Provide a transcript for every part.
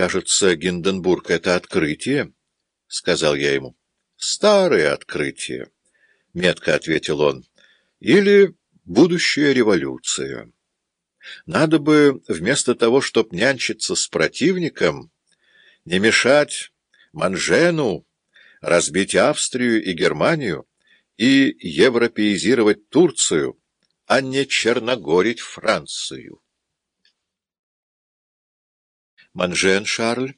Кажется, Гинденбург — это открытие, — сказал я ему. — Старое открытие, — метко ответил он, — или будущая революция. Надо бы, вместо того, чтоб нянчиться с противником, не мешать Манжену, разбить Австрию и Германию и европеизировать Турцию, а не черногорить Францию. Манжен Шарль,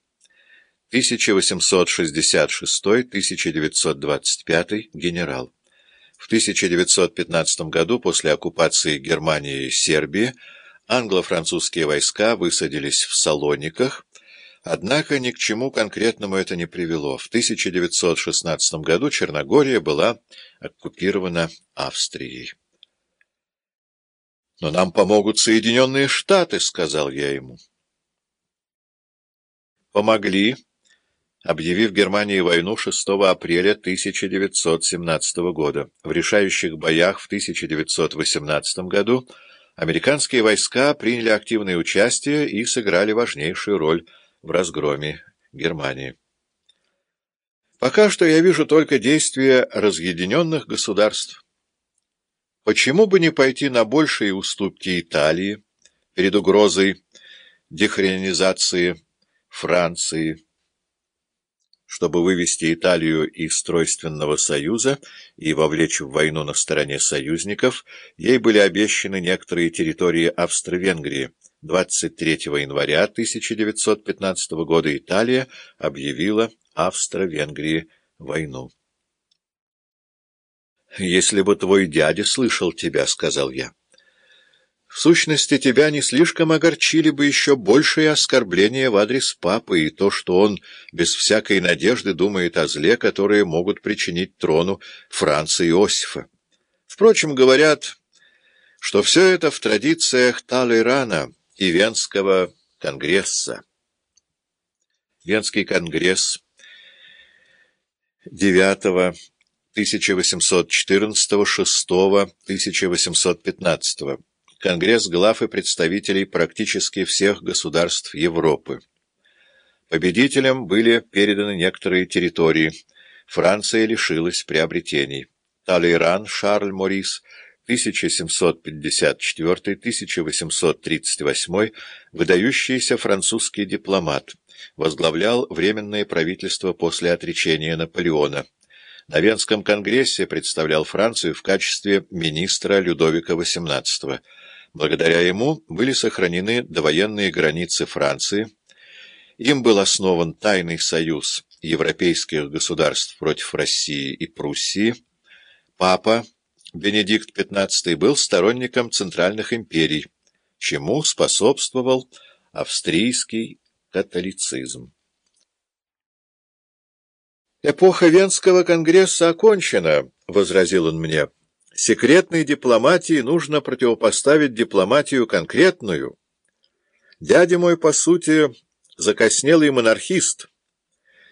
1866-1925, генерал. В 1915 году после оккупации Германии и Сербии англо-французские войска высадились в Салониках, однако ни к чему конкретному это не привело. В 1916 году Черногория была оккупирована Австрией. «Но нам помогут Соединенные Штаты», — сказал я ему помогли, объявив Германии войну 6 апреля 1917 года. В решающих боях в 1918 году американские войска приняли активное участие и сыграли важнейшую роль в разгроме Германии. Пока что я вижу только действия разъединенных государств. Почему бы не пойти на большие уступки Италии перед угрозой дехренизации Франции, чтобы вывести Италию из Тройственного союза и вовлечь в войну на стороне союзников, ей были обещаны некоторые территории Австро-Венгрии. 23 января 1915 года Италия объявила Австро-Венгрии войну. «Если бы твой дядя слышал тебя, — сказал я, — в сущности, тебя не слишком огорчили бы еще большие оскорбления в адрес папы и то, что он без всякой надежды думает о зле, которые могут причинить трону Франца Иосифа. Впрочем, говорят, что все это в традициях Талейрана и Венского конгресса. Венский конгресс 9 1814 6 1815 Конгресс глав и представителей практически всех государств Европы. Победителям были переданы некоторые территории. Франция лишилась приобретений. Талейран Шарль Морис 1754-1838, выдающийся французский дипломат, возглавлял Временное правительство после отречения Наполеона. На Венском конгрессе представлял Францию в качестве министра Людовика XVIII. Благодаря ему были сохранены довоенные границы Франции, им был основан тайный союз европейских государств против России и Пруссии. Папа Бенедикт XV был сторонником центральных империй, чему способствовал австрийский католицизм. «Эпоха Венского конгресса окончена», — возразил он мне. Секретной дипломатии нужно противопоставить дипломатию конкретную. Дядя мой, по сути, закоснелый монархист,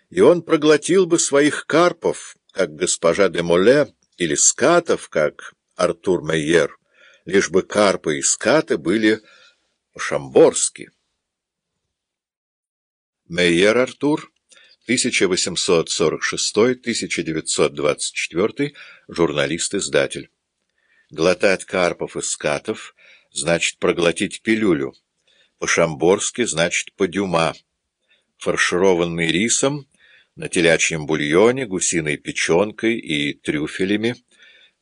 и он проглотил бы своих карпов, как госпожа де Моле, или скатов, как Артур Мейер, лишь бы карпы и скаты были шамборски. Мейер Артур 1846-1924, журналист-издатель. Глотать карпов и скатов значит проглотить пилюлю. По-шамборски значит подюма. Фаршированный рисом, на телячьем бульоне, гусиной печенкой и трюфелями,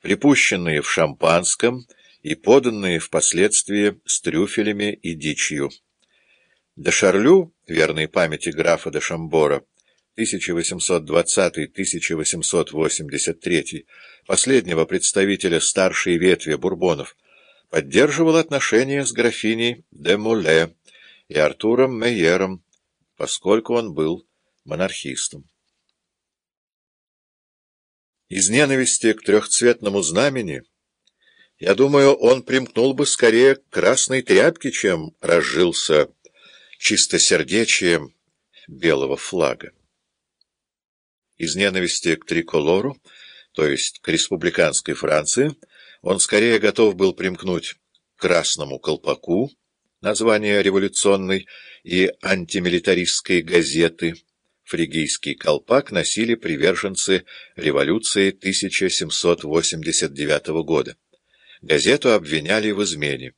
припущенные в шампанском и поданные впоследствии с трюфелями и дичью. Де Шарлю, верной памяти графа де Шамбора, 1820-1883, последнего представителя старшей ветви бурбонов, поддерживал отношения с графиней де Моле и Артуром Мейером, поскольку он был монархистом. Из ненависти к трехцветному знамени, я думаю, он примкнул бы скорее к красной тряпке, чем разжился чистосердечием белого флага. Из ненависти к триколору, то есть к республиканской Франции, он скорее готов был примкнуть к красному колпаку, название революционной и антимилитаристской газеты «Фригийский колпак» носили приверженцы революции 1789 года. Газету обвиняли в измене.